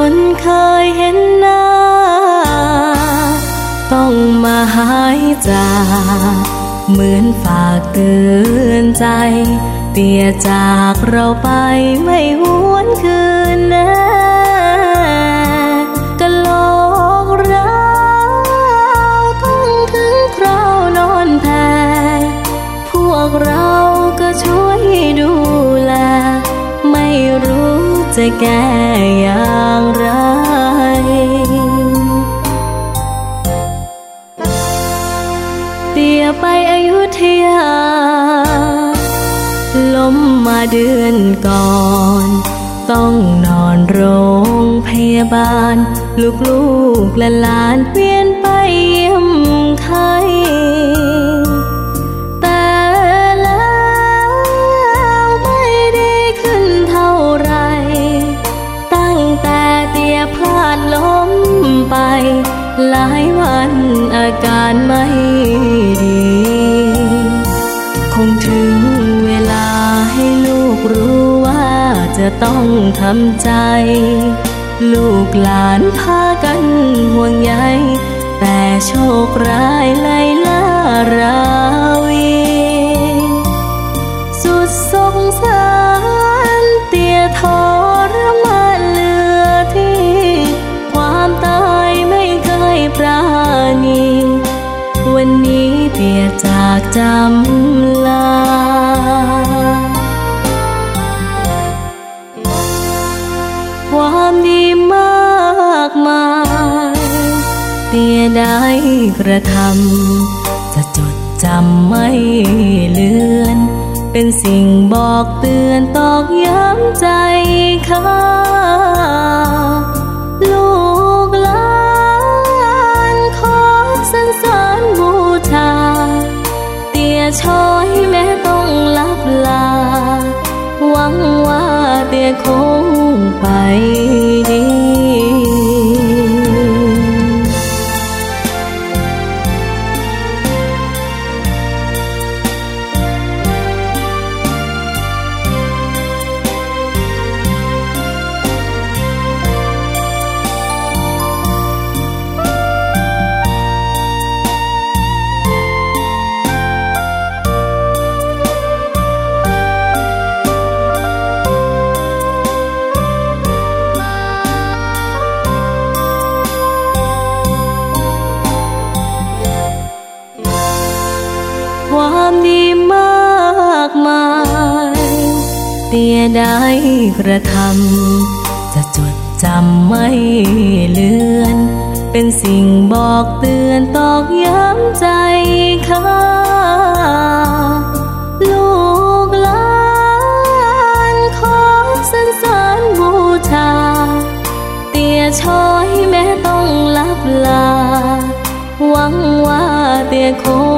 คนเคยเห็นหน้า ต้องมาหายจากเหมือนฝากเตือนใจ เตียจากเราไปไม่หวนคืนนะกะโลกเราต้องถึงคราวนอนแพ้พวกเราก็ช่วยดู จะแก้อย่างไรเตียไปอยุธยา ล้มมาเดือนก่อน ต้องนอนโรงพยาบาลลูกลูกและหลานเวียนไปเยี่ยมไข้ หลายวันอาการไม่ดี คงถึงเวลาให้ลูกรู้ว่าจะต้องทำใจ ลูกหลานพากันห่วงใยแต่โชคร้ายเลย นนี้เตียจากจำลา ความดีมากมายเตียได้กระทำจะจดจำไม่เลือน เป็นสิ่งบอกเตือนตอกย้ำใจข้า ช้อยแม้ต้องลับลา หวังว่าเตียคงไป เตียได้กระทำจะจดจำไม่เลือน เป็นสิ่งบอกเตือนตอกย้ำใจข้าลูกหลานขอสรรเสริญบูชา เตียช้อยแม้ต้องลับลา หวังว่าเตียคง